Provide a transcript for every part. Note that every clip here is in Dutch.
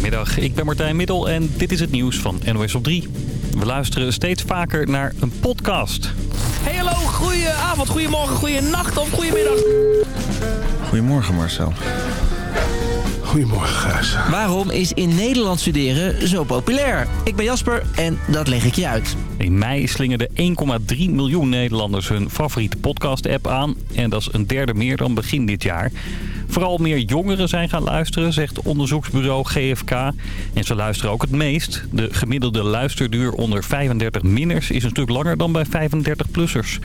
Goedemiddag, ik ben Martijn Middel en dit is het nieuws van NOS op 3. We luisteren steeds vaker naar een podcast. Hey hallo, goedenavond, goedemorgen, goedenacht of goedemiddag. Goedemorgen Marcel. Goedemorgen Gijs. Waarom is in Nederland studeren zo populair? Ik ben Jasper en dat leg ik je uit. In mei slingerden 1,3 miljoen Nederlanders hun favoriete podcast-app aan. En dat is een derde meer dan begin dit jaar. Vooral meer jongeren zijn gaan luisteren, zegt onderzoeksbureau GFK. En ze luisteren ook het meest. De gemiddelde luisterduur onder 35 minners is een stuk langer dan bij 35-plussers.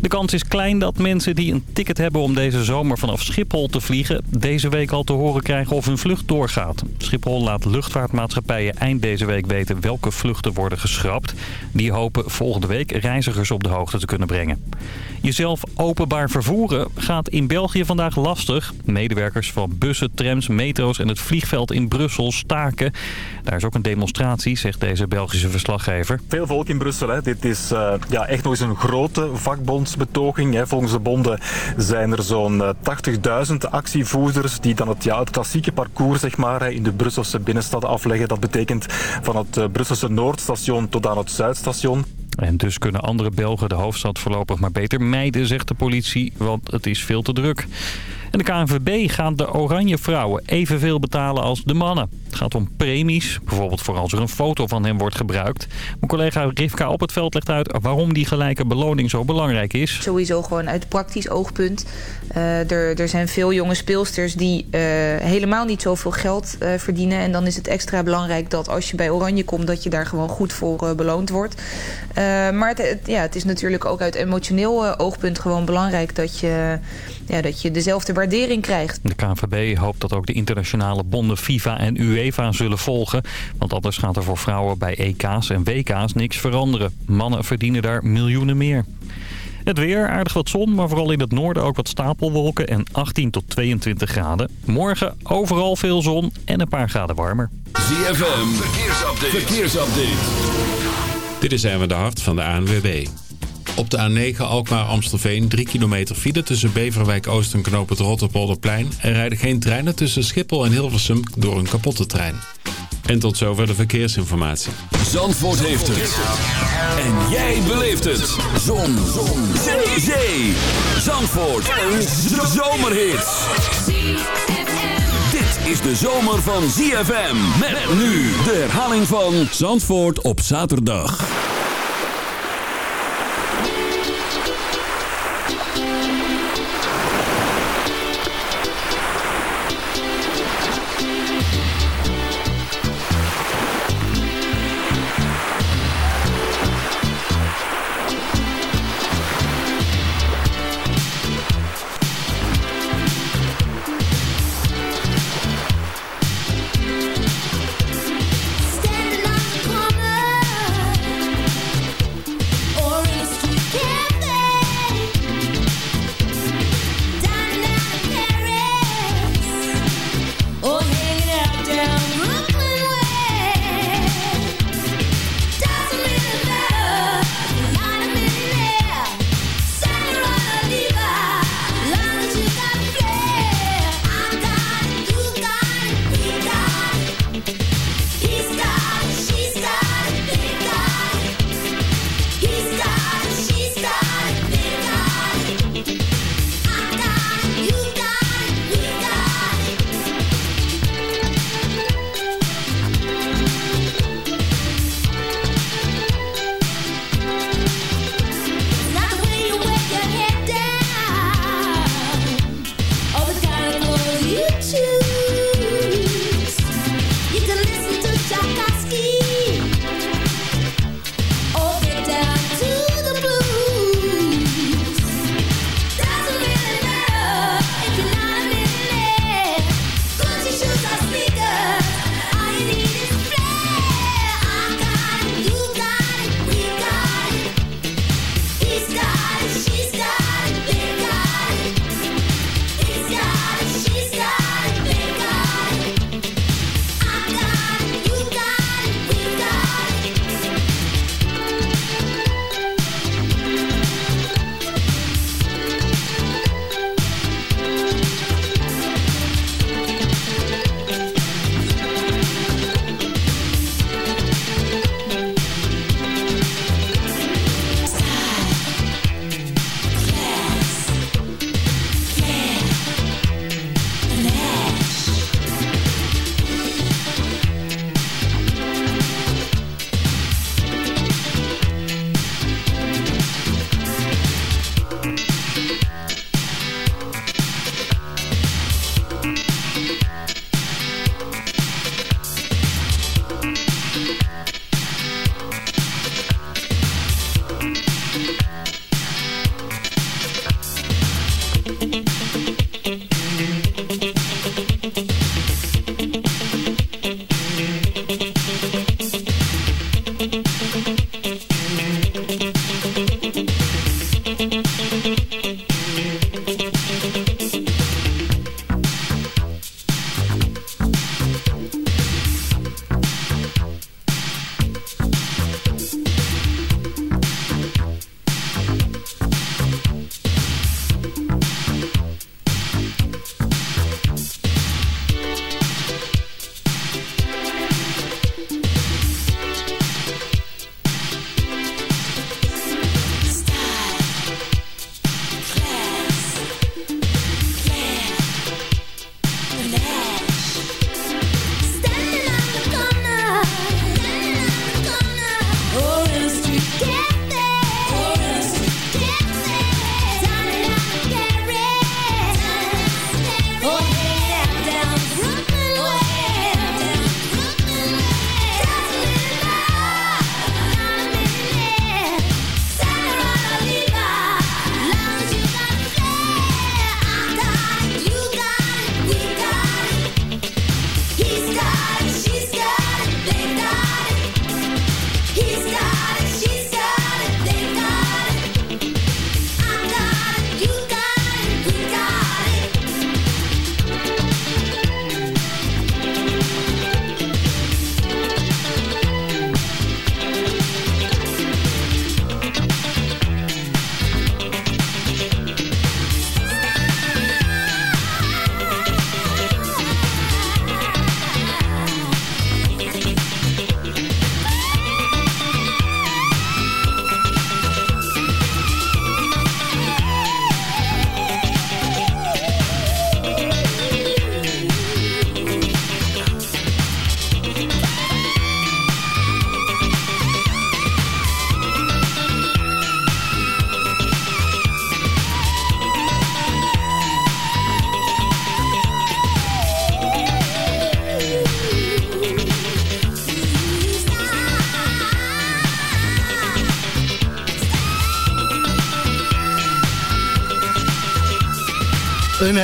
De kans is klein dat mensen die een ticket hebben om deze zomer vanaf Schiphol te vliegen... deze week al te horen krijgen of hun vlucht doorgaat. Schiphol laat luchtvaartmaatschappijen eind deze week weten welke vluchten worden geschrapt. Die hopen volgende week reizigers op de hoogte te kunnen brengen. Jezelf openbaar vervoeren gaat in België vandaag lastig. Medewerkers van bussen, trams, metro's en het vliegveld in Brussel staken. Daar is ook een demonstratie, zegt deze Belgische verslaggever. Veel volk in Brussel. Hè. Dit is uh, ja, echt nog eens een grote vakbondsbetoging. Volgens de bonden zijn er zo'n 80.000 actievoerders die dan het, ja, het klassieke parcours zeg maar, in de Brusselse binnenstad afleggen. Dat betekent van het uh, Brusselse Noordstation tot aan het Zuidstation. En dus kunnen andere Belgen de hoofdstad voorlopig maar beter mijden, zegt de politie, want het is veel te druk. De KNVB gaat de oranje vrouwen evenveel betalen als de mannen. Het gaat om premies, bijvoorbeeld voor als er een foto van hem wordt gebruikt. Mijn collega Rivka op het veld legt uit waarom die gelijke beloning zo belangrijk is. Sowieso gewoon uit praktisch oogpunt. Uh, er, er zijn veel jonge speelsters die uh, helemaal niet zoveel geld uh, verdienen. En dan is het extra belangrijk dat als je bij Oranje komt... dat je daar gewoon goed voor beloond wordt. maar het, het, ja, het is natuurlijk ook uit emotioneel oogpunt gewoon belangrijk... dat je, ja, dat je dezelfde waardering krijgt. De KNVB hoopt dat ook de internationale bonden FIFA en UEFA zullen volgen. Want anders gaat er voor vrouwen bij EK's en WK's niks veranderen. Mannen verdienen daar miljoenen meer. Het weer, aardig wat zon, maar vooral in het noorden ook wat stapelwolken en 18 tot 22 graden. Morgen overal veel zon en een paar graden warmer. ZFM, verkeersupdate. verkeersupdate. Dit is Erwin de Hart van de ANWB. Op de A9 Alkmaar-Amstelveen 3 kilometer file tussen Beverwijk Oost en het Rotterpolderplein. Er rijden geen treinen tussen Schiphol en Hilversum door een kapotte trein. En tot zover de verkeersinformatie. Zandvoort heeft het. En jij beleeft het. Zon. Zon. Zee. Zee. Zandvoort. Een zomerhit. Dit is de zomer van ZFM. Met nu de herhaling van Zandvoort op zaterdag.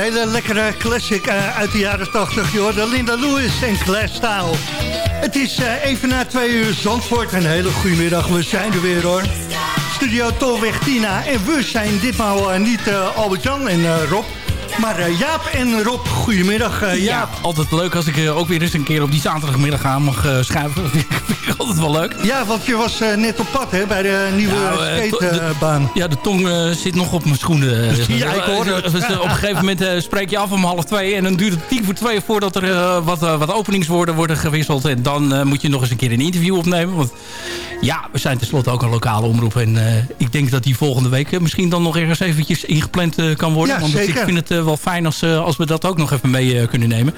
Hele lekkere classic uh, uit de jaren 80, joh. De Linda Lewis en Glass Style. Het is uh, even na twee uur Zandvoort. Een hele goede middag, we zijn er weer hoor. Studio Tolweg Tina. En we zijn ditmaal uh, niet Albert-Jan en Rob. Maar uh, Jaap en Rob, goedemiddag uh, Jaap. Ja, altijd leuk als ik uh, ook weer eens een keer op die zaterdagmiddag aan mag schuiven. Ik altijd wel leuk. Ja, want je was net op pad hè, bij de nieuwe ja, skatebaan. ja, de tong zit nog op mijn schoenen. ja, ik hoor het. Op een gegeven moment spreek je af om half twee. En dan duurt het tien voor twee voordat er wat, wat openingswoorden worden gewisseld. En dan moet je nog eens een keer een interview opnemen. Want ja, we zijn tenslotte ook een lokale omroep. En ik denk dat die volgende week misschien dan nog ergens eventjes ingepland kan worden. Ja, want zeker. ik vind het wel fijn als, als we dat ook nog even mee kunnen nemen.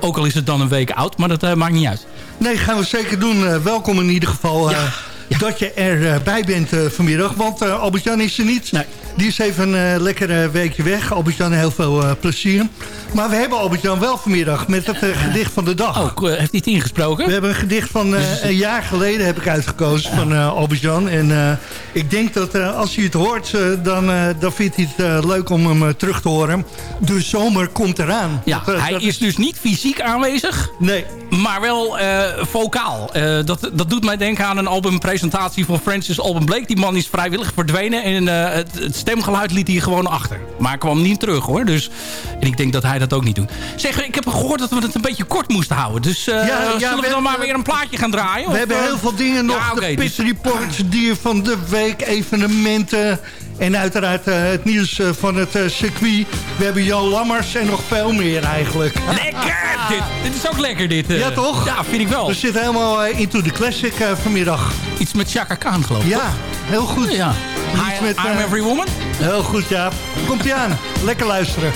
Ook al is het dan een week oud, maar dat maakt niet uit. Nee, gaan we zeker doen. welkom in ieder geval. Ja. Ja. Dat je erbij bent uh, vanmiddag. Want uh, Albert-Jan is er niet. Nee. Die is even een uh, lekker weekje weg. Albert-Jan, heel veel plezier. Maar we hebben Albert-Jan wel vanmiddag met het gedicht van de dag. Oh, heeft hij het ingesproken? We hebben een gedicht van dus... een jaar geleden heb ik uitgekozen van Albert-Jan. En ik denk dat als hij het hoort, dan, dan vindt hij het leuk om hem terug te horen. De zomer komt eraan. Ja, dat, hij dat is dus niet fysiek aanwezig. Nee. Maar wel vocaal. dat, dat doet mij denken aan een albumpresentatie presentatie van Francis Alban Blake. Die man is vrijwillig verdwenen en uh, het, het, stemgeluid liet hij gewoon achter. Maar kwam niet terug hoor. Dus, en ik denk dat hij dat ook niet doet. Zeg, ik heb gehoord dat we het een beetje kort moesten houden. Dus uh, ja, ja, zullen we, we dan maar weer een plaatje gaan draaien? We of, hebben heel veel dingen nog. Ja, okay, de Pit dus... Report, dier van de week, evenementen... En uiteraard uh, het nieuws uh, van het uh, circuit. We hebben Jan Lammers en nog veel meer eigenlijk. Lekker! dit, dit is ook lekker dit. ja toch? Ja, vind ik wel. We zitten helemaal into the classic vanmiddag. Iets met Chaka Khan geloof ik. Ja, heel goed. Ja. Iets I, met, I'm Every Woman? Heel goed, ja. Komt ie aan. Lekker luisteren.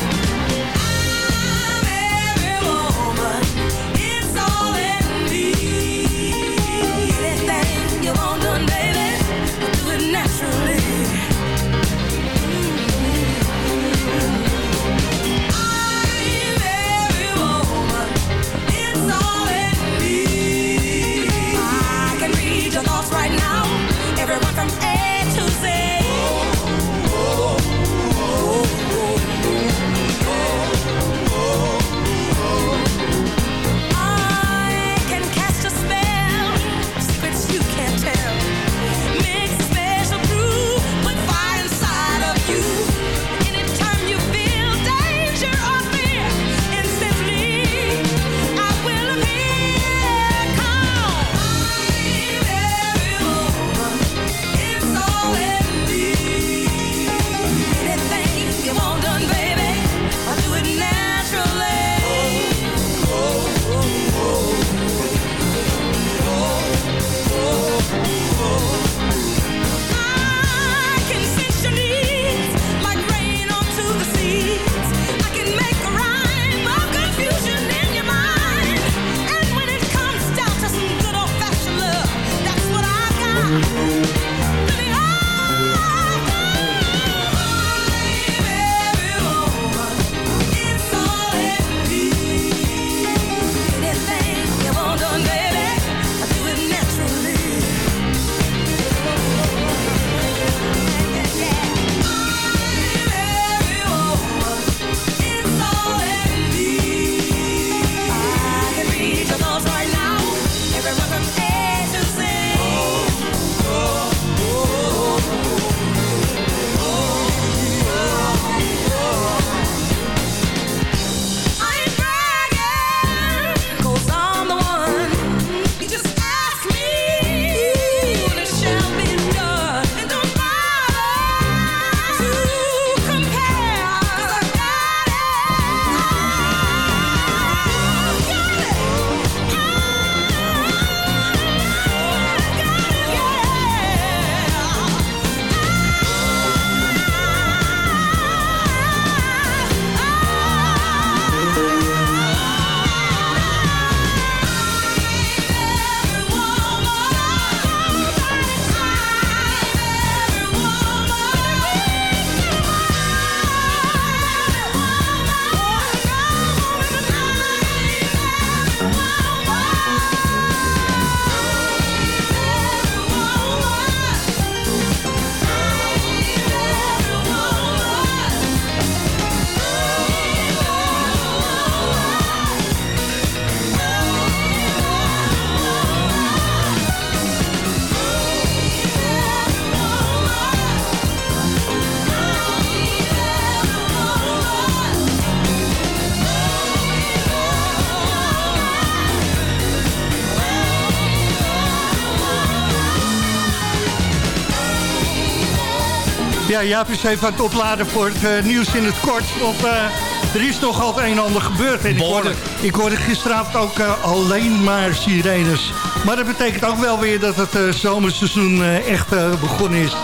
Ja, Jaap is even aan het opladen voor het uh, nieuws in het kort. Want uh, er is nog al het een en ander gebeurd. En ik, hoorde, ik hoorde gisteravond ook uh, alleen maar sirenes. Maar dat betekent ook wel weer dat het zomerseizoen echt begonnen is.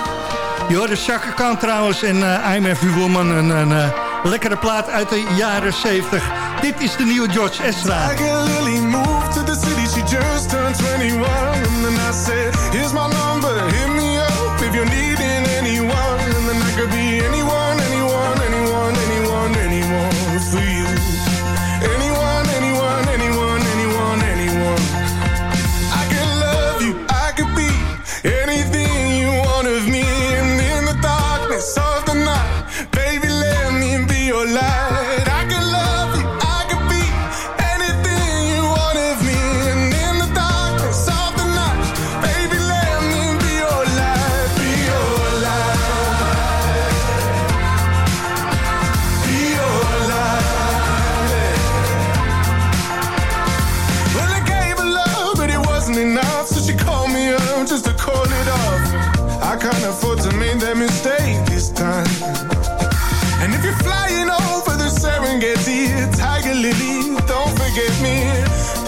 Je hoorde Chaka Khan trouwens en I'm Every Woman. Een, een lekkere plaat uit de jaren 70. Dit is de nieuwe George Ezra. Lily moved to the city, she just turned 21. And then I said, here's my number, hit me up if you're needing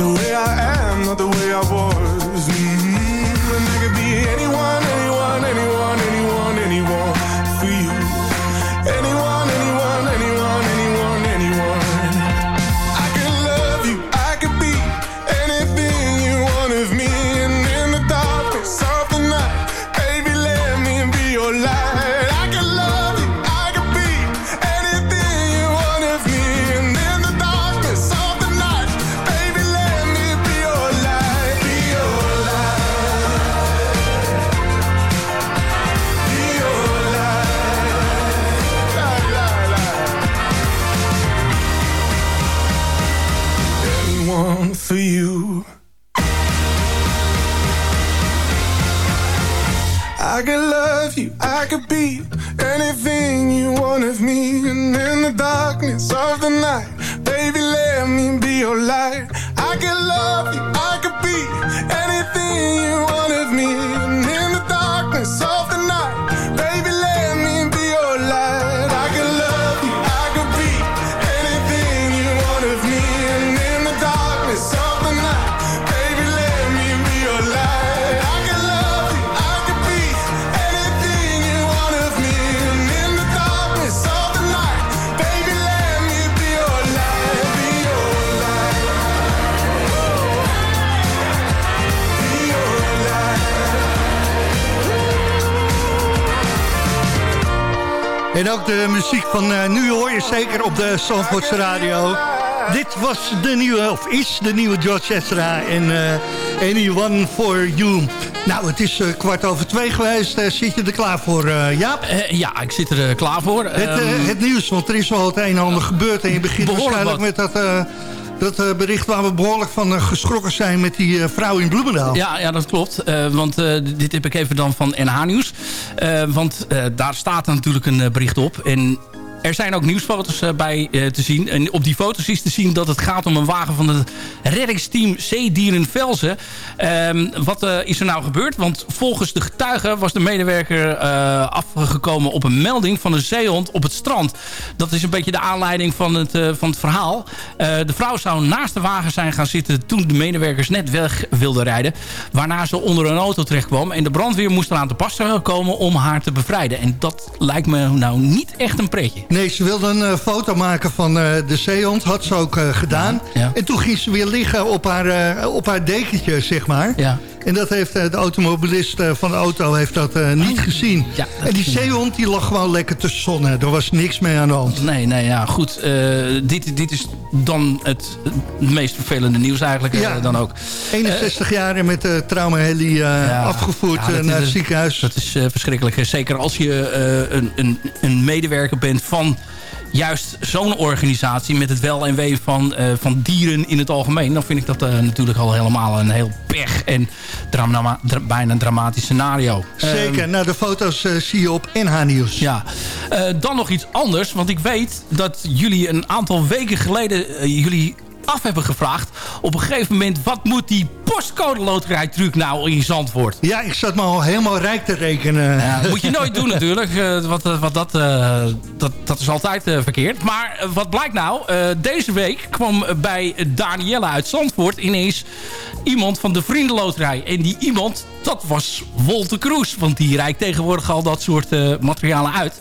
The way I am, not the way I was. Mm-hmm. And I could be anyone, ook de muziek van uh, nu hoor je zeker op de Zandvoortse radio. Dit was de nieuwe, of is de nieuwe George Ezra en uh, Anyone For You. Nou, het is uh, kwart over twee geweest. zit je er klaar voor, Jaap? ja, ik zit er klaar voor. Het, Ehm, het nieuws, want er is wel het een en ander gebeurd. En je begint waarschijnlijk met dat... Dat bericht waar we behoorlijk van geschrokken zijn met die vrouw in Bloemendaal. Ja, ja dat klopt. want dit heb ik even dan van NH Nieuws. Want daar staat natuurlijk een bericht op. En er zijn ook nieuwsfoto's bij te zien. En op die foto's is te zien dat het gaat om een wagen van het reddingsteam Zeedieren Velzen. Ehm, wat is er nou gebeurd? Want volgens de getuigen was de medewerker afgekomen op een melding van een zeehond op het strand. Dat is een beetje de aanleiding van het, van het verhaal. de vrouw zou naast de wagen zijn gaan zitten toen de medewerkers net weg wilden rijden. Waarna ze onder een auto terecht kwam. En de brandweer moest eraan te passen komen om haar te bevrijden. En dat lijkt me nou niet echt een pretje. Nee, ze wilde een uh, foto maken van uh, de zeehond. Had ze ook uh, gedaan. Ja, ja. En toen ging ze weer liggen op haar, op haar dekentje, zeg maar. Ja. En dat heeft de automobilist van de auto heeft dat niet Oh. gezien. Ja, dat en die zeehond die lag gewoon lekker te zonnen. Er was niks mee aan de hand. Nee, nee, ja, goed. dit, dit is dan het, het meest vervelende nieuws eigenlijk Ja. dan ook. 61 jaar en met de traumaheli Ja. afgevoerd Ja, naar het ziekenhuis. Dat is eh, verschrikkelijk. Zeker als je eh, een, een, een medewerker bent van juist zo'n organisatie... met het wel en wee van, eh, van dieren in het algemeen... dan vind ik dat eh, natuurlijk al helemaal een heel pech... en drama, dra- bijna een dramatisch scenario. Zeker. Ehm, nou, de foto's eh, zie je op NH Nieuws. ja, dan nog iets anders. Want ik weet dat jullie een aantal weken geleden... jullie af hebben gevraagd... op een gegeven moment, wat moet die postcode loterijtruc nou in Zandvoort? Ja, ik zat me al helemaal rijk te rekenen. Ja, dat moet je nooit doen natuurlijk. Uh, wat, wat dat, uh, dat, dat is altijd uh, verkeerd. Maar wat blijkt nou? deze week kwam bij Danielle uit Zandvoort ineens iemand van de Vriendenloterij. En die iemand, dat was Wolter Kroes. Want die reikt tegenwoordig al dat soort uh, materialen uit.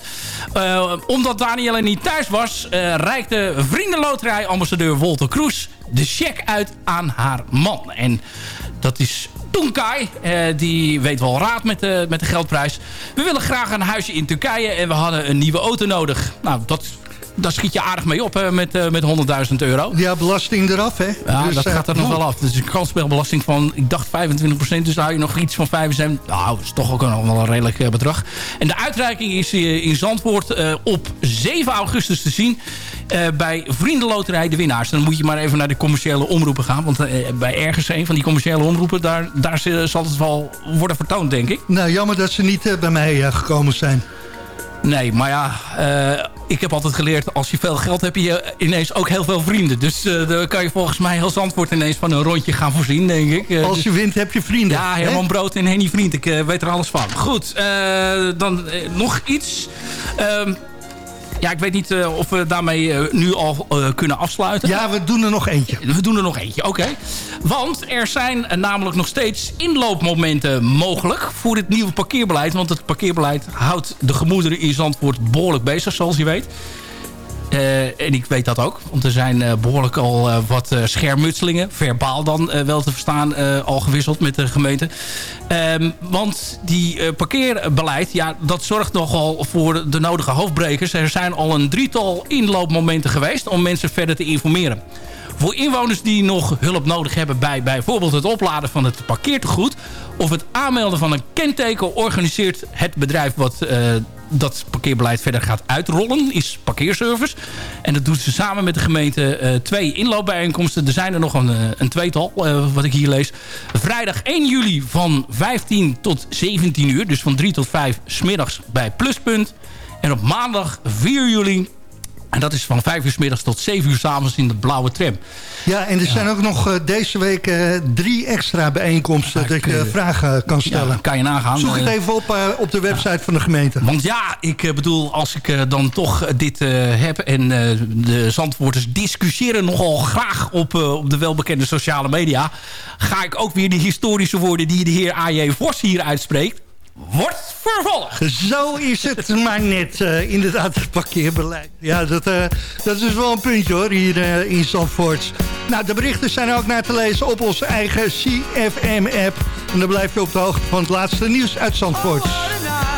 Uh, omdat Danielle niet thuis was, uh, reikte Vriendenloterij-ambassadeur Wolter Kroes de cheque uit aan haar man. En dat is Tunkai. Die weet wel raad met de, met de geldprijs. We willen graag een huisje in Turkije en we hadden een nieuwe auto nodig. Nou, dat daar schiet je aardig mee op hè, met, uh, met 100.000 euro. Ja, belasting eraf, hè? Ja, dus, dat uh, gaat er nog wel af. Dus een kansspelbelasting van, ik dacht 25%. Dus daar hou je nog iets van 75%. Nou, dat is toch ook een, wel een redelijk uh, bedrag. En de uitreiking is in Zandvoort op 7 augustus te zien. bij Vriendenloterij de winnaars. Dan moet je maar even naar de commerciële omroepen gaan. Want bij ergens een van die commerciële omroepen... daar, daar zal het wel worden vertoond, denk ik. Nou, jammer dat ze niet bij mij gekomen zijn. Nee, maar ja, ik heb altijd geleerd... als je veel geld hebt, heb je ineens ook heel veel vrienden. Dus uh, dan kan je volgens mij als antwoord ineens van een rondje gaan voorzien, denk ik. Uh, als je dus, wint, heb je vrienden. Ja, Herman Brood en Henny Vriend. Ik weet er alles van. Goed, dan nog iets... Ja, ik weet niet uh, of we daarmee uh, nu al uh, kunnen afsluiten. Ja, we doen er nog eentje. We doen er nog eentje, oké. Okay. Want er zijn namelijk nog steeds inloopmomenten mogelijk voor het nieuwe parkeerbeleid. Want het parkeerbeleid houdt de gemoederen in Zandvoort behoorlijk bezig, zoals je weet. Uh, en ik weet dat ook. Want er zijn uh, behoorlijk al uh, wat schermutselingen. Verbaal dan wel te verstaan. al gewisseld met de gemeente. Um, want die parkeerbeleid. Ja, dat zorgt nogal voor de nodige hoofdbrekers. Er zijn al een drietal inloopmomenten geweest. Om mensen verder te informeren. Voor inwoners die nog hulp nodig hebben bij bijvoorbeeld het opladen van het parkeertegoed... of het aanmelden van een kenteken organiseert het bedrijf wat dat parkeerbeleid verder gaat uitrollen... is parkeerservice. En dat doet ze samen met de gemeente uh, twee inloopbijeenkomsten. Er zijn er nog een, een tweetal, uh, wat ik hier lees. Vrijdag 1 juli van 15 tot 17 uur. Dus van 3 tot 5 smiddags bij Pluspunt. En op maandag 4 juli en dat is van 5 uur s middags tot 7 uur s avonds in de blauwe tram. Ja, en er ja. zijn ook nog uh, deze week uh, drie extra bijeenkomsten... Ja, dat je vragen kan stellen. Ja, kan je nagaan. Zoek het even op uh, op de website van de gemeente. Want ja, ik bedoel, als ik dan toch dit heb... en de Zandvoorters discussiëren nogal graag op, op de welbekende sociale media... ga ik ook weer de historische woorden die de heer A.J. Vos hier uitspreekt wordt vervolgd. Zo is het maar net, uh, inderdaad, het parkeerbeleid. Ja, dat, uh, dat is wel een puntje hoor, hier uh, in Zandvoort. Nou, de berichten zijn ook naar te lezen op onze eigen CFM-app. En dan blijf je op de hoogte van het laatste nieuws uit Zandvoort. Oh,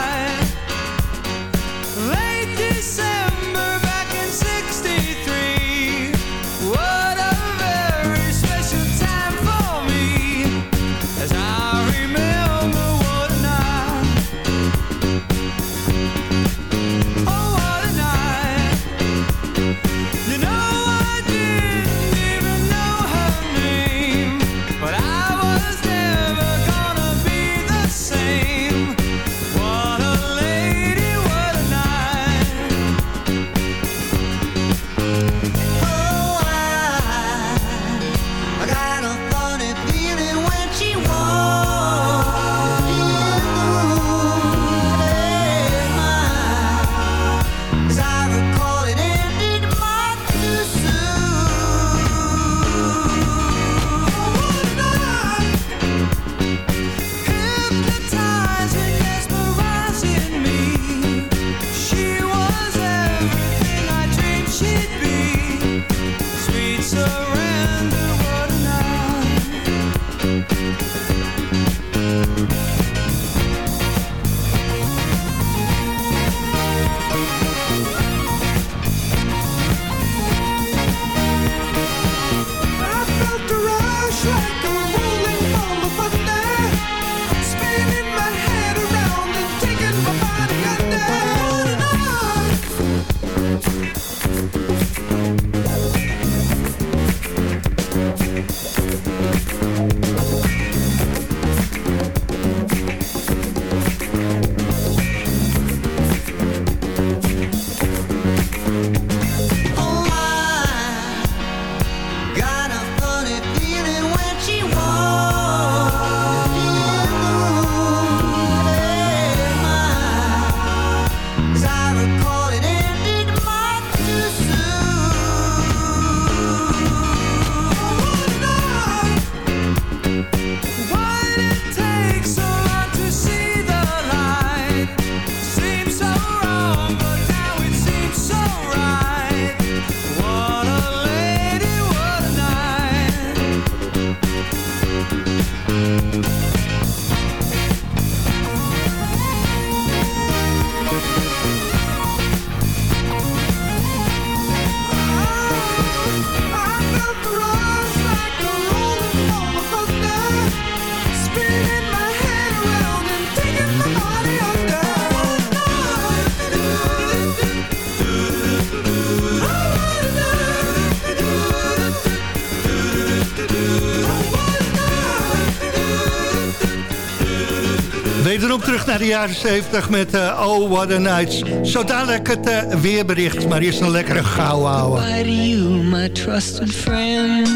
Wederom terug naar de jaren 70 met uh, Oh What a Nights. Zo dadelijk het uh, weerbericht, maar eerst een lekkere gauw houden. You, my trusted friend?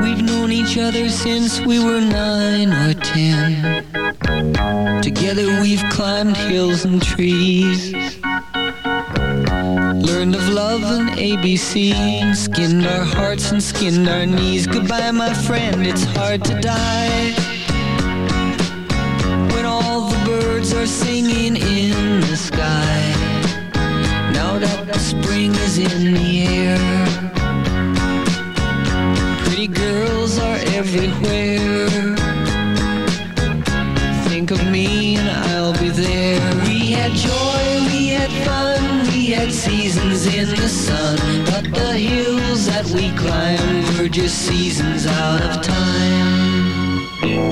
We've known each other since we were nine or ten. Together we've climbed hills and trees. Learned of love and ABC Skinned our hearts and skinned our knees Goodbye my friend, it's hard to die birds are singing in the sky. Now that the spring is in the air Pretty girls are everywhere. Think of me and I'll be there. We had joy, we had fun we had seasons in the sun. But the hills that we climbed Were just seasons out of time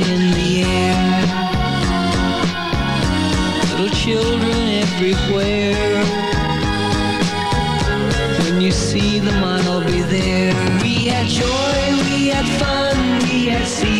in the air. Little children everywhere. When you see them, I'll be there. We had joy, we had fun we had seasons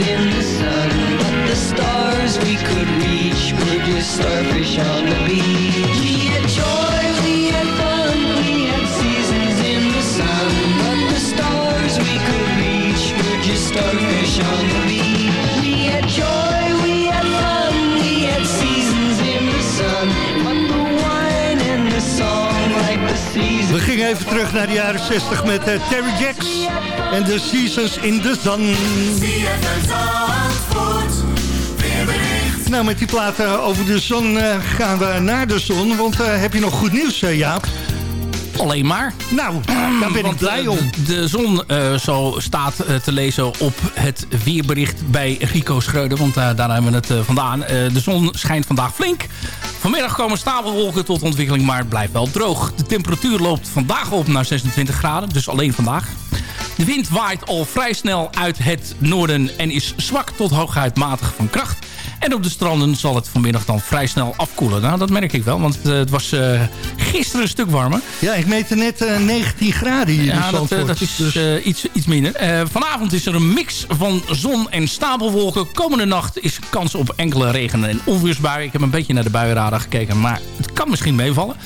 in the sun But the stars we could reach Were just starfish on the beach even terug naar de jaren 60 met uh, Terry Jacks en The Seasons in the Sun. Nou, met die platen over de zon uh, gaan we naar de zon. Want uh, heb je nog goed nieuws, Jaap? Alleen maar. Nou, daar ben ik blij om. De, de zon uh, zo staat uh, te lezen op het weerbericht bij Rico Schreuder. Want daar hebben we het vandaan. de zon schijnt vandaag flink. Vanmiddag komen stapelwolken tot ontwikkeling, maar het blijft wel droog. De temperatuur loopt vandaag op naar 26 graden, dus alleen vandaag. De wind waait al vrij snel uit het noorden en is zwak tot hooguit matig van kracht. En op de stranden zal het vanmiddag dan vrij snel afkoelen. Nou, dat merk ik wel, want uh, het was uh, gisteren een stuk warmer. Ja, ik meette net uh, 19 graden hier ja, in dat, dat is dus... iets, iets minder. vanavond is er een mix van zon en stapelwolken. Komende nacht is kans op enkele regen- en onweersbuien. Ik heb een beetje naar de buienradar gekeken, maar het kan misschien meevallen.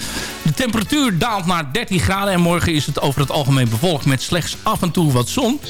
De temperatuur daalt naar 13 graden en morgen is het over het algemeen bevolkt met slechts af en toe wat zon.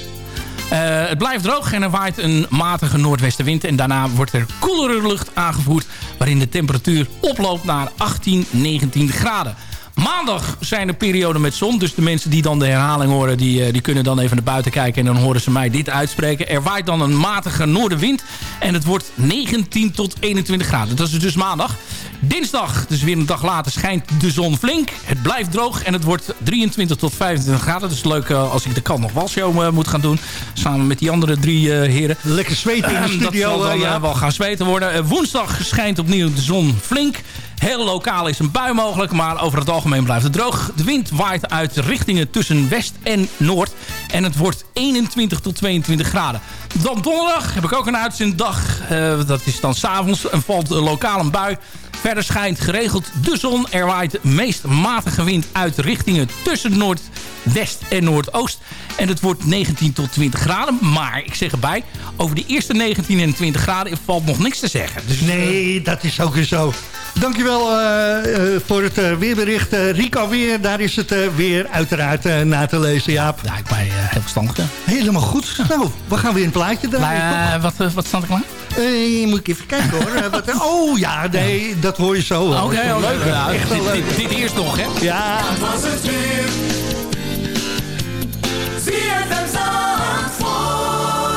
Uh, het blijft droog en er waait een matige noordwestenwind. En daarna wordt er koelere lucht aangevoerd... waarin de temperatuur oploopt naar 18, 19 graden. Maandag zijn er perioden met zon. Dus de mensen die dan de herhaling horen... Die, die kunnen dan even naar buiten kijken... en dan horen ze mij dit uitspreken. Er waait dan een matige noordenwind. En het wordt 19 tot 21 graden. Dat is dus maandag. Dinsdag, dus weer een dag later, schijnt de zon flink. Het blijft droog en het wordt 23 tot 25 graden. Dus leuk uh, als ik de kant nog walshow uh, moet gaan doen. Samen met die andere drie uh, heren. Lekker zweten in de studio. Dat zal dan ja. wel gaan zweten worden. woensdag schijnt opnieuw de zon flink. Heel lokaal is een bui mogelijk, maar over het algemeen blijft het droog. De wind waait uit richtingen tussen west en noord. En het wordt 21 tot 22 graden. Dan donderdag heb ik ook een uitzenddag. Uh, dat is dan s'avonds en valt lokaal een bui. Verder schijnt geregeld de zon. Er waait de meest matige wind uit richtingen tussen noordwest en noordoost. En het wordt 19 tot 20 graden. Maar ik zeg erbij, over de eerste 19 en 20 graden valt nog niks te zeggen. Dus, nee, dat is ook weer zo. Dankjewel uh, uh, voor het uh, weerbericht. Rico weer, daar is het weer uiteraard na te lezen, Jaap. Ja, ik ben heel verstandig. Helemaal goed. Nou, we gaan weer een plaatje draaien. wat, wat staat er klaar? Uh, moet ik even kijken hoor. Wat, oh ja, nee, dat hoor je zo. Oké, okay, oh, leuk. Ja, echt dit, leuk. Dit, dit, eerst nog, hè? Ja. Dat was het weer.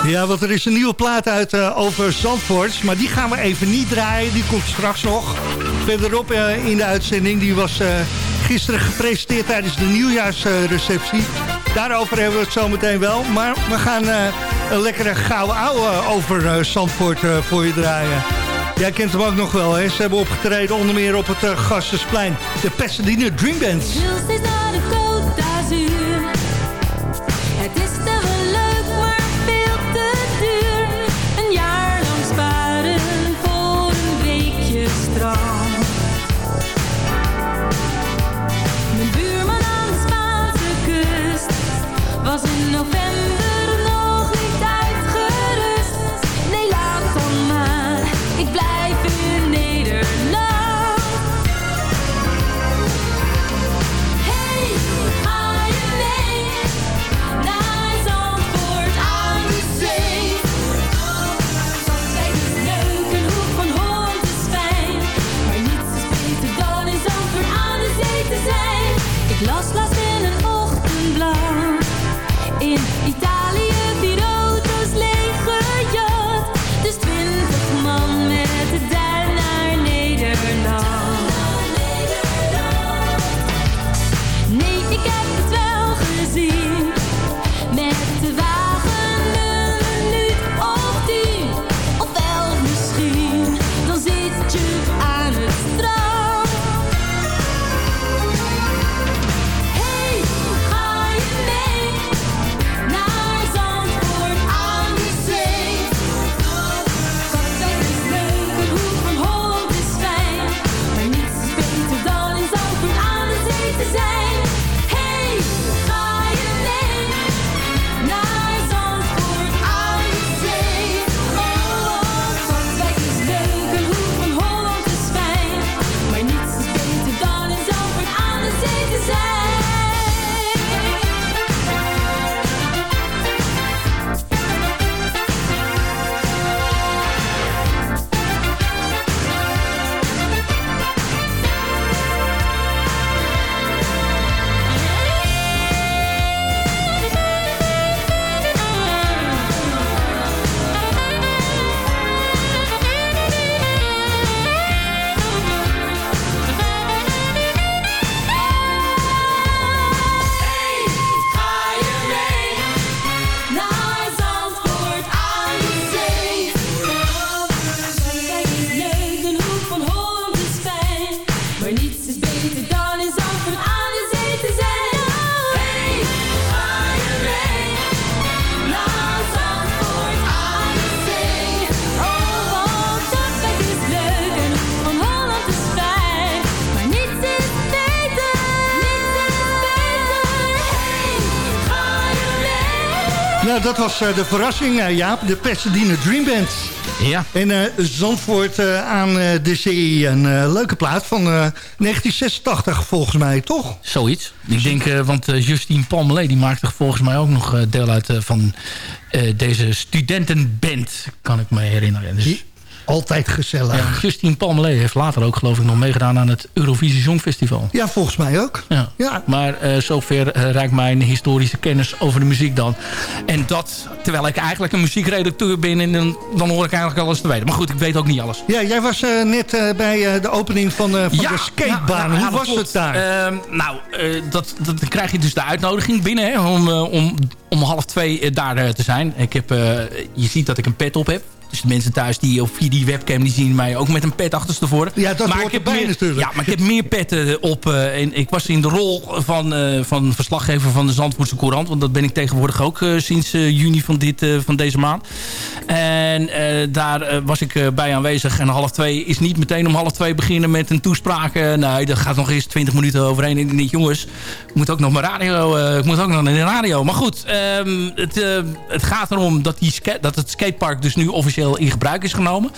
Ja, want er is een nieuwe plaat uit uh, over Zandvoort. Maar die gaan we even niet draaien. Die komt straks nog. Verderop uh, in de uitzending. Die was uh, gisteren gepresenteerd tijdens de nieuwjaarsreceptie. Daarover hebben we het zo meteen wel. Maar we gaan een lekkere gouden ouwe over Zandvoort voor je draaien. Jij kent hem ook nog wel, hè? Ze hebben opgetreden onder meer op het uh, Gastensplein. De Pasadena Dream Band. Was eh, de verrassing, eh, Jaap. De Pasadena Dream Band. Ja. En eh, Zandvoort aan de zee. Een leuke plaat van eh, 1986 volgens mij, toch? Zoiets. Ik denk, want Justine Palmelet die maakte volgens mij ook nog deel uit van deze studentenband, kan ik me herinneren. Dus, Altijd gezellig. ja, Justine Palmelet heeft later ook geloof ik nog meegedaan aan het Eurovisie Songfestival. Ja, volgens mij ook. Ja. Ja. Maar eh, zover eh, reikt mijn historische kennis over de muziek dan. En dat, terwijl ik eigenlijk een muziekredacteur ben... en dan, dan hoor ik eigenlijk alles te weten. Maar goed, ik weet ook niet alles. Ja, jij was eh, net bij de opening van, van Ja, de skatebaan. ja, Hoe dat was klopt. het daar? Ehm, nou, dat, dat, dan krijg je dus de uitnodiging binnen hè, om, om, om half twee daar te zijn. Ik heb, je ziet dat ik een pet op heb. Dus de mensen thuis die op via die webcam... die zien mij ook met een pet achterstevoren. Ja, dat maar ik heb meer, natuurlijk. Ja, maar ik heb meer petten op. eh, en ik was in de rol van, eh, van verslaggever van de Zandvoortse Courant. Want dat ben ik tegenwoordig ook eh, sinds eh, juni van, dit, eh, van deze maand. En eh, daar eh, was ik eh, bij aanwezig. En half twee is niet meteen om half twee beginnen met een toespraak. Eh, nee, dat gaat nog eens twintig minuten overheen. En ik denk, jongens, ik moet ook nog mijn radio. eh, ik moet ook nog naar de radio. Maar goed, ehm, het, eh, het gaat erom dat, die dat het skatepark dus nu officieel in gebruik is genomen.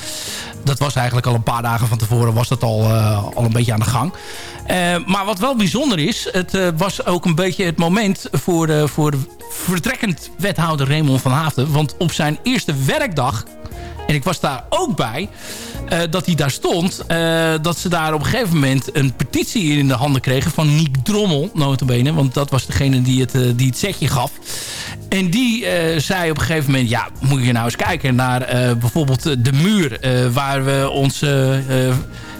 Dat was eigenlijk al een paar dagen van tevoren was dat al, eh, al een beetje aan de gang. Eh, maar wat wel bijzonder is, het eh, was ook een beetje het moment voor, voor vertrekkend wethouder Raymond van Haafden. Want op zijn eerste werkdag, en ik was daar ook bij, eh, dat hij daar stond, eh, dat ze daar op een gegeven moment een petitie in de handen kregen van Niek Drommel, notabene. Want dat was degene die het, eh, die het setje gaf. En die zei op een gegeven moment... ja, moet je nou eens kijken naar bijvoorbeeld de muur... waar we onze...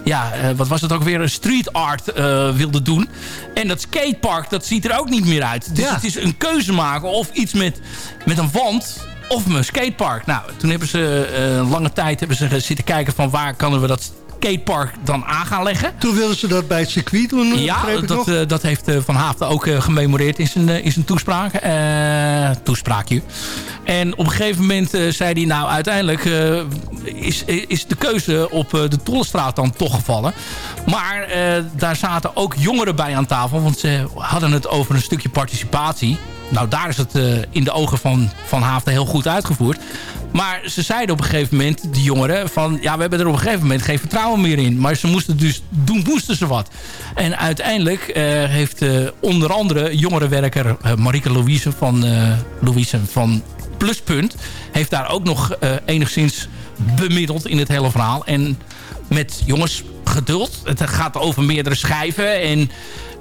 ja, wat was het ook weer? Een street art wilden doen. En dat skatepark, dat ziet er ook niet meer uit. Dus het is een keuze maken of iets met, met een wand of een skatepark. Nou, toen hebben ze eh, lange tijd hebben ze zitten kijken van waar kunnen we dat skatepark dan aan gaan leggen. Toen wilden ze dat bij het circuit doen, Ja, begreep ik dat, eh, dat heeft eh, Van Haafden ook eh, gememoreerd in zijn, eh, in zijn toespraak. Eh, toespraakje. En op een gegeven moment eh, zei hij... nou, uiteindelijk eh, is, is de keuze op eh, de Tollestraat dan toch gevallen. Maar eh, daar zaten ook jongeren bij aan tafel. Want ze hadden het over een stukje participatie. Nou, daar is het eh, in de ogen van Van Haafden heel goed uitgevoerd. Maar ze zeiden op een gegeven moment, die jongeren... van ja, we hebben er op een gegeven moment geen vertrouwen meer in. Maar ze moesten dus doen, moesten ze wat. En uiteindelijk eh, heeft eh, onder andere jongerenwerker Marieke Louise van, Louise van Pluspunt... heeft daar ook nog enigszins bemiddeld in het hele verhaal. En met jongens geduld. Het gaat over meerdere schijven en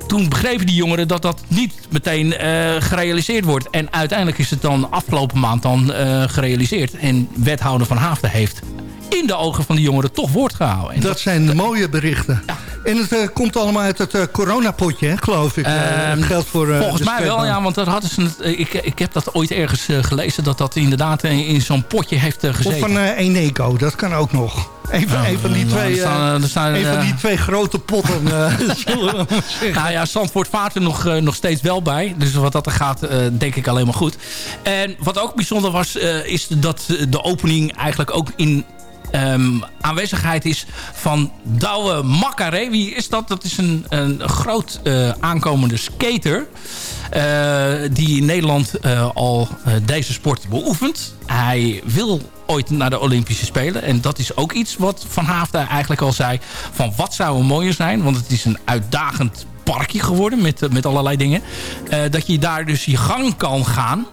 toen begrepen die jongeren dat dat niet meteen uh, gerealiseerd wordt. En uiteindelijk is het dan afgelopen maand dan uh, gerealiseerd. En wethouder van Haafden heeft in de ogen van de jongeren toch woord gehouden. En dat, dat zijn de mooie berichten. Ja. En het uh, komt allemaal uit het uh, coronapotje, hè, geloof ik. Uh, het geld voor, volgens mij wel, ja. Want dat hadden ze, ik, ik heb dat ooit ergens gelezen... dat dat inderdaad in, in zo'n potje heeft gezeten. Of van Eneco, dat kan ook nog. Een van, die, twee, nou, er die twee grote potten. nou ja, Zandvoort vaart er nog, nog steeds wel bij. Dus wat dat er gaat, denk ik alleen maar goed. En wat ook bijzonder was, is dat de opening eigenlijk ook in Um, aanwezigheid is van Douwe Makkare. Wie is dat? Dat is een, een groot aankomende skater. Die in Nederland al deze sport beoefent. Hij wil ooit naar de Olympische Spelen. En dat is ook iets wat Van Haafden eigenlijk al zei. Van wat zou er mooier zijn? Want het is een uitdagend parkje geworden met, met allerlei dingen. dat je daar dus je gang kan gaan.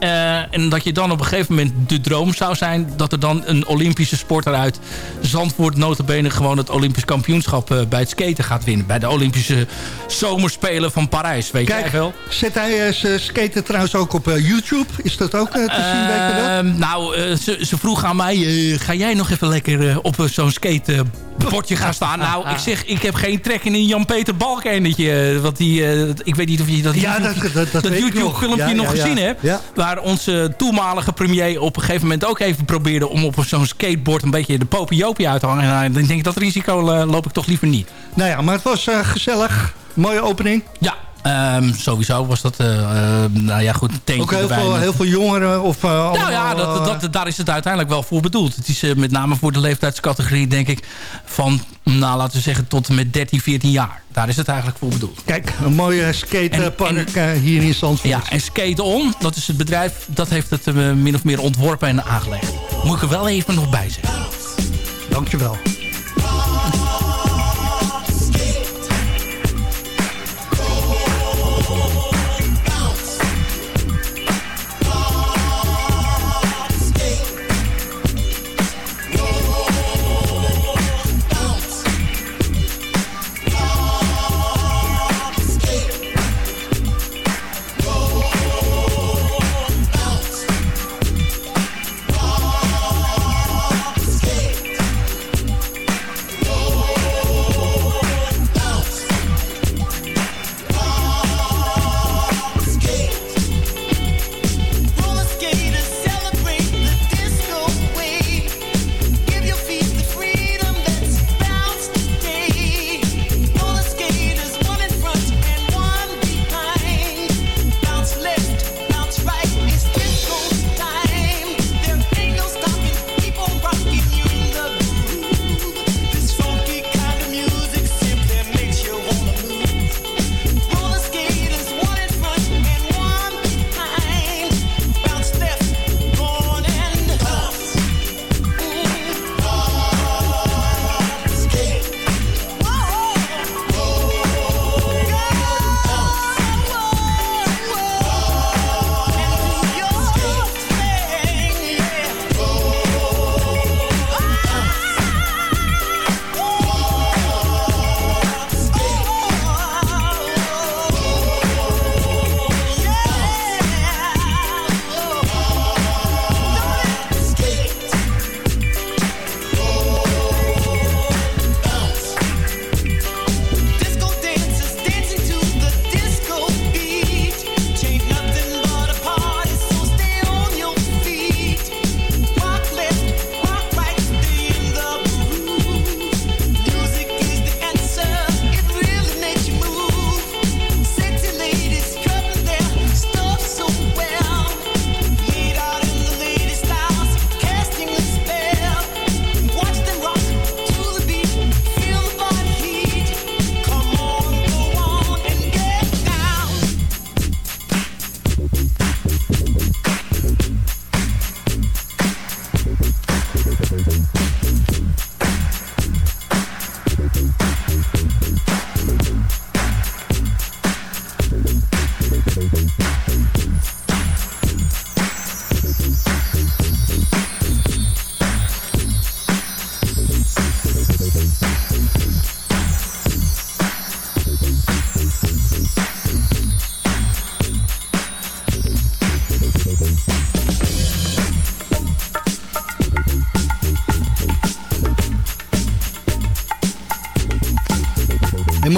Uh, en dat je dan op een gegeven moment de droom zou zijn... dat er dan een Olympische sporter uit Zandvoort... notabene gewoon het Olympisch kampioenschap uh, bij het skaten gaat winnen. Bij de Olympische Zomerspelen van Parijs. Weet Kijk, jij wel? zet hij uh, skaten trouwens ook op YouTube? Is dat ook te zien, weet je dat? Nou, ze, ze vroeg aan mij... ga jij nog even lekker op zo'n skatebordje gaan staan? Nou, ik zeg, ik heb geen trek in een Jan-Peter Balkenendetje. Want die, ik weet niet of je dat, ja, YouTube, dat, dat, dat, dat YouTube-filmpje ja, nog ja, gezien ja. hebt. Waar onze toenmalige premier op een gegeven moment ook even probeerde... om op zo'n skateboard een beetje de popiopie uit te hangen. En dan denk ik, dat risico uh, loop ik toch liever niet. Nou ja, maar het was uh, gezellig. Mooie opening. Ja, Um, sowieso was dat, uh, uh, nou ja goed, een Ook heel veel, heel veel jongeren? Of, uh, nou ja, dat, dat, daar is het uiteindelijk wel voor bedoeld. Het is met name voor de leeftijdscategorie, denk ik, van, nou laten we zeggen, tot en met 13, 14 jaar. Daar is het eigenlijk voor bedoeld. Kijk, een mooie skatepark hier in Zandvoort. Ja, en Skate On, dat is het bedrijf, dat heeft het min of meer ontworpen en aangelegd. Moet ik er wel even nog bij zeggen. Dankjewel.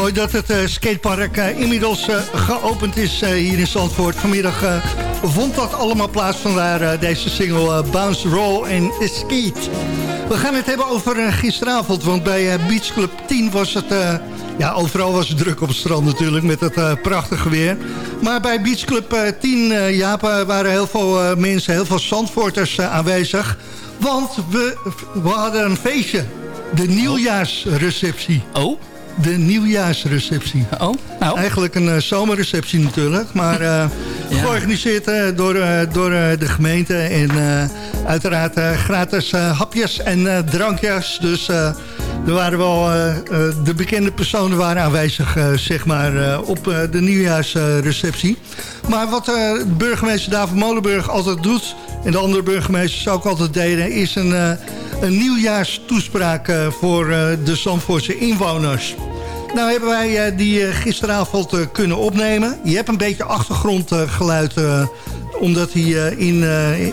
Mooi dat het eh, skatepark eh, inmiddels eh, geopend is hier in Zandvoort. Vanmiddag vond dat allemaal plaats, vandaar deze single Bounce, Roll en Skate. We gaan het hebben over gisteravond, want bij Beach Club 10 was het... ja, overal was het druk op het strand natuurlijk met het prachtige weer. Maar bij Beach Club eh, 10, eh, Jaap, eh, waren heel veel mensen, heel veel Zandvoorters aanwezig. Want we, we hadden een feestje. De nieuwjaarsreceptie. Oh? De nieuwjaarsreceptie. Oh? Nou. Eigenlijk een eh, zomerreceptie natuurlijk. Maar eh, georganiseerd eh, door, door de gemeente. En uiteraard gratis hapjes en drankjes. Dus er waren wel de bekende personen waren aanwezig, zeg maar, op de nieuwjaarsreceptie. Maar wat burgemeester David Molenburg altijd doet... en de andere burgemeesters ook altijd deden... is een, eh, een nieuwjaarstoespraak eh, voor eh, de Zandvoortse inwoners. Nou hebben wij die gisteravond kunnen opnemen. Je hebt een beetje achtergrondgeluid... omdat hij in,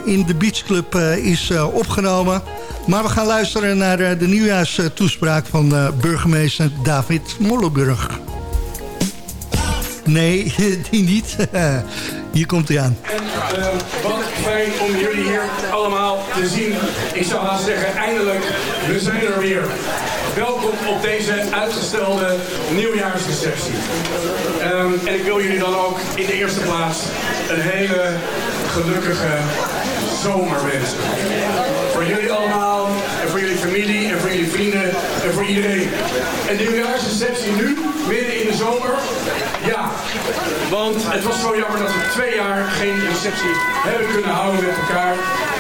in de beachclub is opgenomen. Maar we gaan luisteren naar de nieuwjaarstoespraak van burgemeester David Molenburg. Nee, die niet. Hier komt hij aan. En eh, wat fijn om jullie hier allemaal te zien. Ik zou haast zeggen, eindelijk, we zijn er weer. Welkom op deze uitgestelde nieuwjaarsreceptie. Ehm, en ik wil jullie dan ook in de eerste plaats een hele gelukkige zomer wensen. Voor jullie allemaal familie en voor jullie vrienden en voor iedereen. En de nieuwjaarsreceptie nu, midden in de zomer. Ja, want het was zo jammer dat we twee jaar geen receptie hebben kunnen houden met elkaar.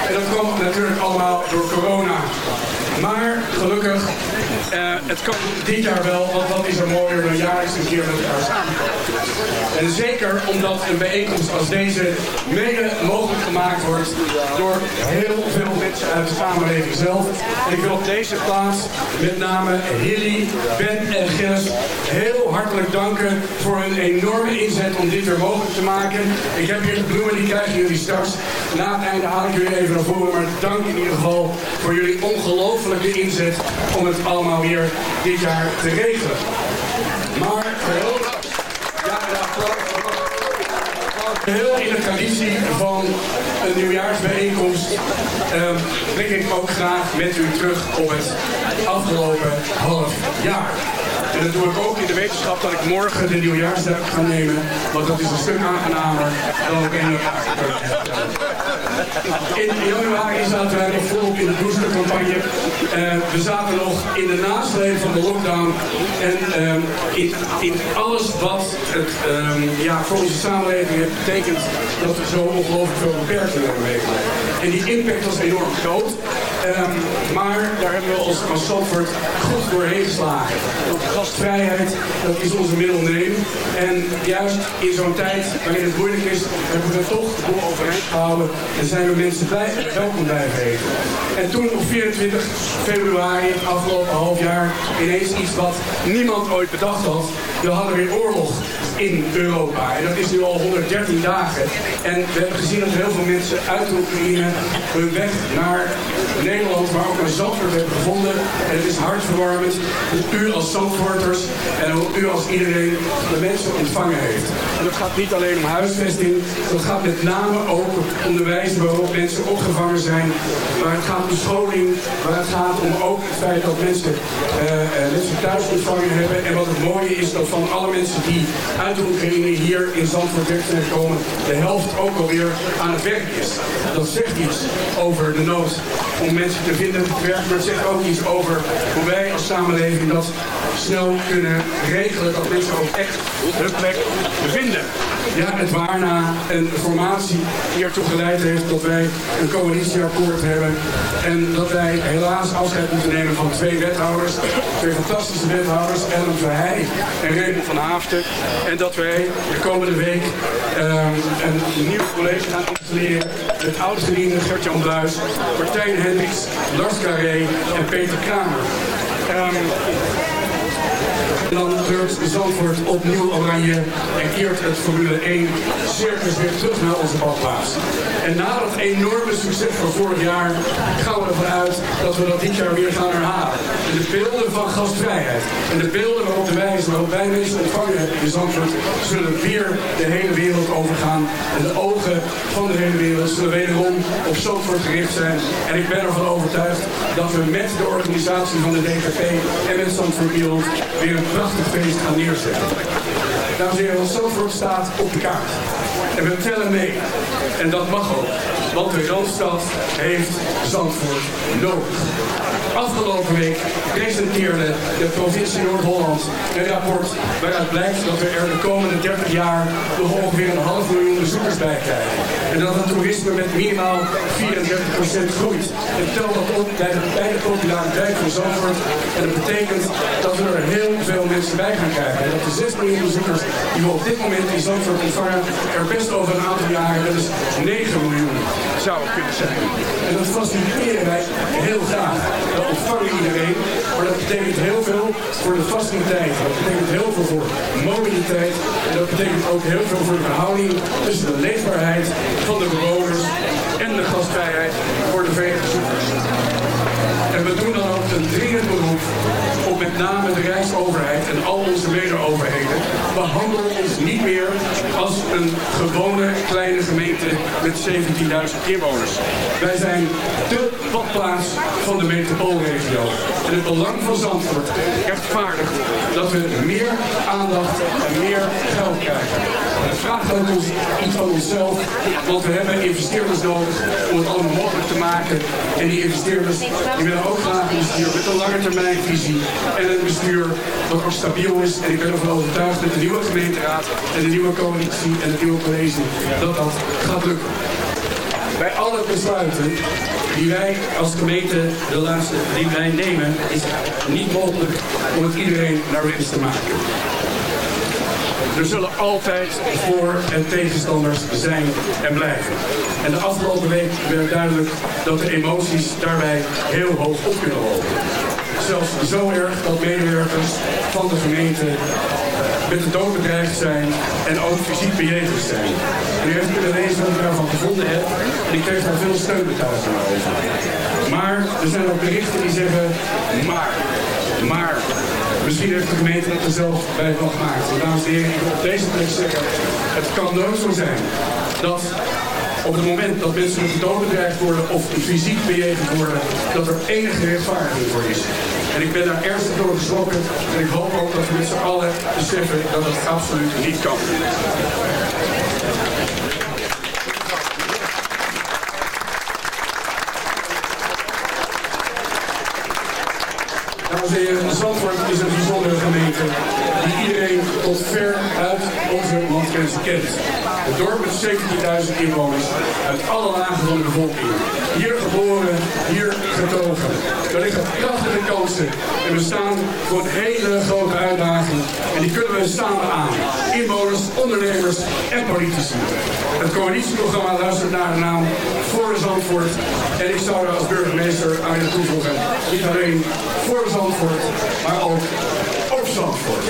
En dat kwam natuurlijk allemaal door corona. Maar gelukkig, eh, het kan dit jaar wel, want wat is er mooier dan jaarlijks een keer met elkaar samenkomen. En zeker omdat een bijeenkomst als deze mede mogelijk gemaakt wordt door heel veel mensen uit de samenleving zelf. En ik wil op deze plaats met name Hilly, Ben en Gilles heel hartelijk danken voor hun enorme inzet om dit weer mogelijk te maken. Ik heb hier de bloemen, die krijgen jullie straks. Na het einde haal ik jullie even naar voren, maar dank in ieder geval voor jullie ongelofelijke inzet om het allemaal weer dit jaar te regelen. Maar geheel, ja, ja, Heel in de traditie van een nieuwjaarsbijeenkomst blik ik ook graag met u terug op het afgelopen half jaar. En dat doe ik ook in de wetenschap dat ik morgen de nieuwjaarsduik ga nemen, want dat is een stuk aangenamer dan ook in in januari zaten wij nog volop in de boostercampagne. Eh, we zaten nog in de nasleep van de lockdown. En ehm, in, in alles wat het ehm, ja, voor onze samenleving heeft betekend dat we zo ongelooflijk veel beperkingen hebben meegemaakt. En die impact was enorm groot. Ehm, maar daar hebben we als, als goed doorheen geslagen. Want gastvrijheid, dat is onze middelneem. En juist in zo'n tijd waarin het moeilijk is, hebben we toch de boel overeind gehouden. En zijn we mensen blij, welkom blijven. En toen op 24 februari, afgelopen half jaar, ineens iets wat niemand ooit bedacht had. We hadden weer oorlog in Europa. En dat is nu al 113 dagen. En we hebben gezien dat heel veel mensen uit Oekraïne hun weg naar Nederland, maar ook naar Zandvoort hebben gevonden. En het is hartverwarmend hoe u als Zandvoorters en u als iedereen de mensen ontvangen heeft. En dat gaat niet alleen om huisvesting, dat gaat met name ook om de wijze waarop mensen opgevangen zijn. Maar het gaat om scholing, maar het gaat om ook het feit dat mensen, eh, eh, mensen thuis ontvangen hebben. En wat het mooie is, dat van alle mensen die uit de Oekraïne hier in Zandvoort weg zijn gekomen, de helft ook alweer aan het werk is. Dat zegt iets over de nood om mensen te vinden maar het zegt ook iets over hoe wij als samenleving dat snel kunnen regelen, dat mensen ook echt hun plek vinden. Ja, het waarna een formatie die ertoe geleid heeft dat wij een coalitieakkoord hebben en dat wij helaas afscheid moeten nemen van twee wethouders, twee fantastische wethouders, Ellen Verheij en Raymond van Haafden. En dat wij de komende week ehm, een nieuw college gaan installeren met oud-gediende Gert-Jan Bluis, Martijn Hendricks, Lars Carré en Peter Kramer. Ehm, dan kleurt Zandvoort opnieuw oranje en keert het Formule 1 circus weer terug naar onze badplaats. En na dat enorme succes van vorig jaar gaan we ervan uit dat we dat dit jaar weer gaan herhalen. En de beelden van gastvrijheid en de beelden waarop de wijze waarop wij mensen ontvangen in Zandvoort zullen weer de hele wereld overgaan. En de ogen van de hele wereld zullen wederom op Zandvoort gericht zijn. En ik ben ervan overtuigd dat we met de organisatie van de DKP en met Zandvoort Wereld weer een prachtig feest gaan neerzetten. Dames en heren, Zandvoort staat op de kaart. En we tellen mee. En dat mag ook. Want de Randstad heeft Zandvoort nodig. Afgelopen week presenteerde de provincie Noord-Holland een rapport waaruit blijkt dat we er de komende 30 jaar nog ongeveer een half miljoen bezoekers bij krijgen. En dat het toerisme met minimaal 34% groeit. En tel dat op bij de, bij de populariteit van Zandvoort. En dat betekent dat we er heel veel mensen bij gaan krijgen. En dat de 6 miljoen bezoekers die we op dit moment in Zandvoort ontvangen, er best over een aantal jaren eens 9 miljoen zouden kunnen zijn. En dat faciliteren wij heel graag. Dat ontvangen iedereen, maar dat betekent heel veel voor de faciliteit. Dat betekent heel veel voor mobiliteit. En dat betekent ook heel veel voor de verhouding tussen de leefbaarheid van de bewoners en de gastvrijheid voor de bezoekers. En we doen dan ook een dringend beroep op met name de Rijksoverheid en al onze mede-overheden. Ons niet meer als een gewone kleine gemeente met 17.000 inwoners. Wij zijn de badplaats van de metropoolregio. En het belang van Zandvoort rechtvaardigt dat we meer aandacht en meer geld krijgen. En het vraagt ook ons iets van onszelf, want we hebben investeerders nodig om het allemaal mogelijk te maken. En die investeerders willen ook graag bestuur met een lange termijnvisie en een bestuur dat ook stabiel is. En ik ben ervan overtuigd met de nieuwe gemeenteraad en de nieuwe coalitie en het nieuwe college dat dat gaat lukken. Bij alle besluiten die wij als gemeente de laatste die wij nemen, is het niet mogelijk om het iedereen naar wens te maken. Er zullen altijd voor- en tegenstanders zijn en blijven. En de afgelopen week werd duidelijk dat de emoties daarbij heel hoog op kunnen lopen. Zelfs zo erg dat medewerkers van de gemeente met de dood bedreigd zijn en ook fysiek bejegend zijn. En u heeft kunnen lezen wat ik daarvan gevonden heb. En ik kreeg daar veel steunbetuigingen over. Maar er zijn ook berichten die zeggen, maar, maar. Misschien heeft de gemeente dat er zelf bij van gemaakt. En dames en heren, ik wil op deze plek zeggen, het kan nooit zo zijn dat op het moment dat mensen met dood bedreigd worden of fysiek bejegend worden, dat er enige rechtvaardiging voor is. En ik ben daar ernstig door geschrokken en ik hoop ook dat we met z'n allen beseffen dat het absoluut niet kan. Dames en heren, Zandvoort is een bijzondere gemeente die iedereen tot ver uit onze landgrenzen kent. Het dorp met 17.000 inwoners uit alle lagen van de bevolking. Hier geboren, hier getogen. Er liggen prachtige kansen en we staan voor een hele grote uitdaging. En die kunnen we samen aan. Inwoners, ondernemers en politici. Het coalitieprogramma luistert naar de naam Voor Zandvoort. En ik zou er als burgemeester aan je toevoegen. Niet alleen voor Zandvoort, maar ook op Zandvoort.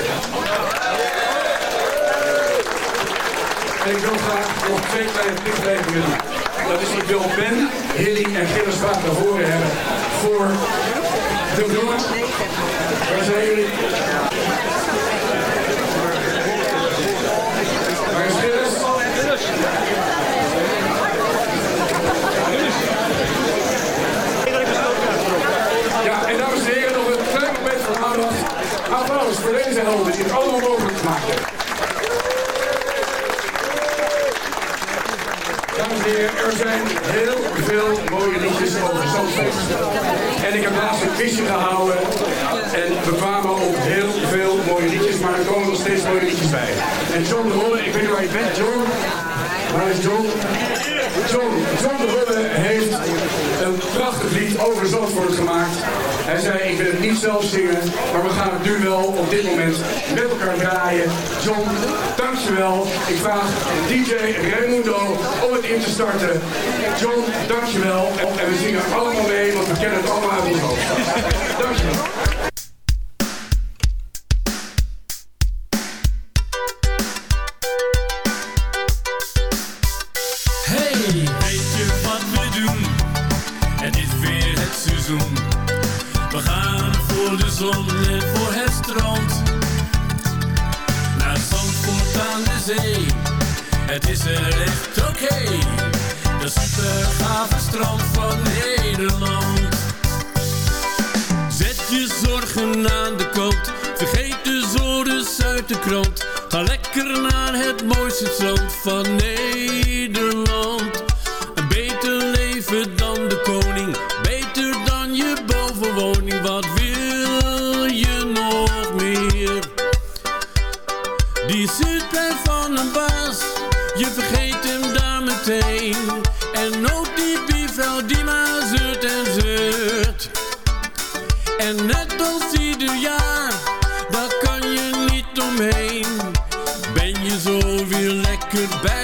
Ik wil graag nog twee kleine plichtplegingen doen. Dat is, ik wil Ben, Hilly en Gilles vaak naar voren hebben voor de bloemen. Waar zijn jullie? Waar is Gilles? Ja, en dames en heren, nog een klein moment van aandacht. Voor deze helden die het allemaal mogelijk gemaakt er zijn heel veel mooie liedjes over Zandvoort. En ik heb laatst een quizje gehouden. En we kwamen op heel veel mooie liedjes, maar er komen nog steeds mooie liedjes bij. En John Rolle, ik weet niet waar je bent, John. Waar John? John, John de Rolle heeft een prachtig lied over Zandvoort gemaakt. Hij zei, ik wil het niet zelf zingen, maar we gaan het nu wel op dit moment met elkaar draaien. John, dankjewel. Ik vraag DJ Raimundo om het in te starten. John, dankjewel. En we zingen allemaal mee, want we kennen het allemaal uit ons hoofd. Dankjewel. funny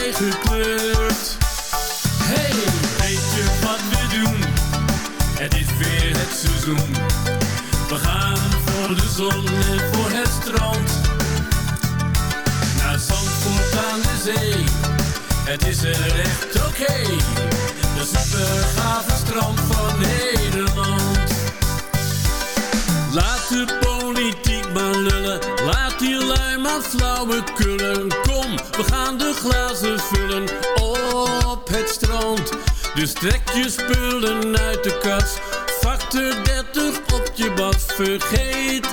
Hey, weet je wat we doen? Het is weer het seizoen. We gaan voor de zon en voor het strand. Naar Zandvoort aan de zee. Het is er echt oké. De super gave strand van Nederland. Laat de Dus trek je spullen uit de kast, factor 30 op je bas. Vergeet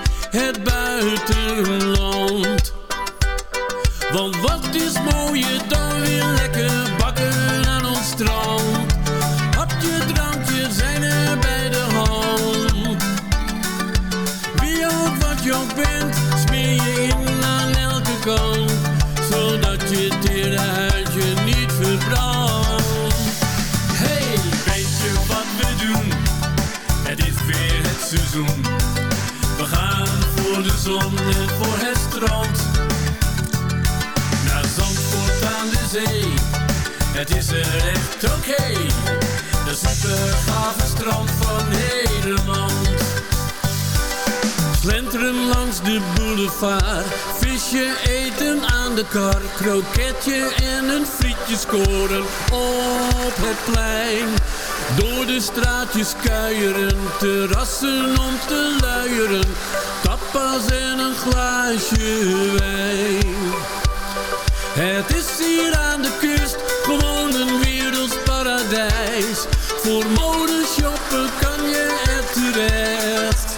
oké. Gave strand van Nederland. Slenteren langs de boulevard. Visje eten aan de kar. Kroketje en een frietje scoren op het plein. Door de straatjes kuieren. Terrassen om te luieren. Tapas en een glaasje wijn. Het is hier aan de kust Voor mode shoppen kan je er terecht.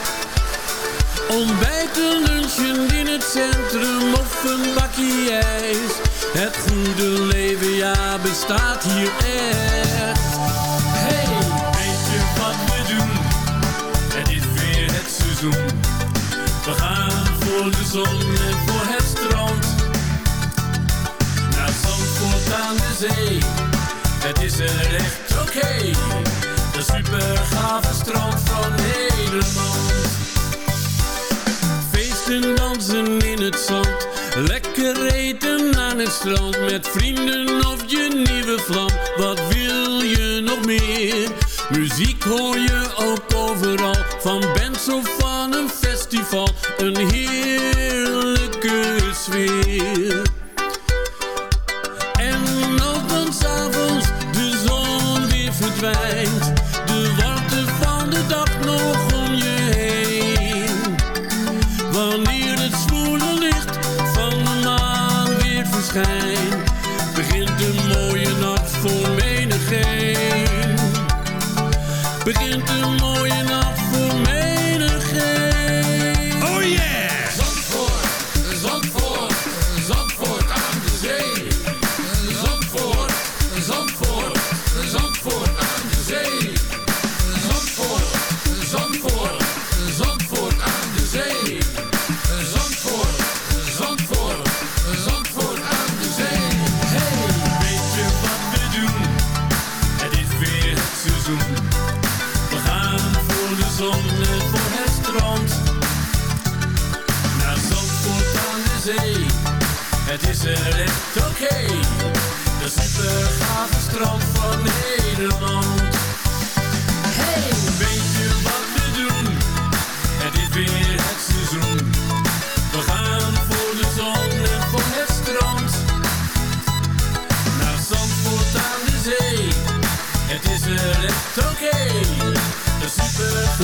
Ontbijten, lunchen in het centrum of een bakje ijs. Het goede leven, ja, bestaat hier echt. Hey, weet je wat we doen? Het is weer het seizoen. We gaan voor de zon en voor het strand. Naar Zandvoort aan de zee. Het is er echt oké. De super gave strand van Nederland. Feesten, dansen in het zand. Lekker eten aan het strand. Met vrienden of je nieuwe vlam. Wat wil je nog meer? Muziek hoor je ook overal. Van bands of van een festival. Een heerlijke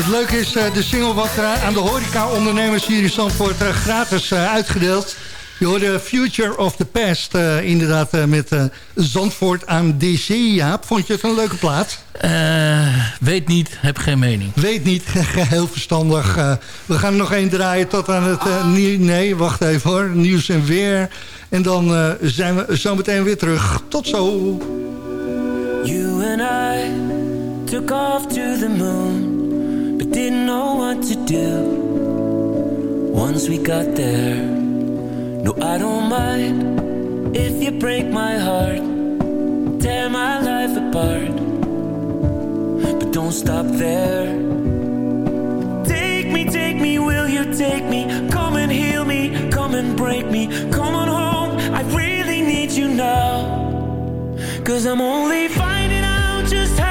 Het leuke is, eh, de single wat aan de horeca-ondernemers hier in Zandvoort eh, gratis eh, uitgedeeld. Je hoorde Future of the Past, eh, inderdaad met eh, Zandvoort aan DC. Jaap, vond je het een leuke plaat? Eh, weet niet, heb geen mening. Weet niet, heel verstandig. We gaan er nog één draaien tot aan het... nee, wacht even hoor. Nieuws en weer. En dan eh, zijn we zo meteen weer terug. Tot zo. You and I took off to the moon, didn't know what to do. Once we got there, no, I don't mind if you break my heart, tear my life apart. But don't stop there. Take me, take me, will you take me? Come and heal me, come and break me. Come on home, I really need you now. Cause I'm only finding out just how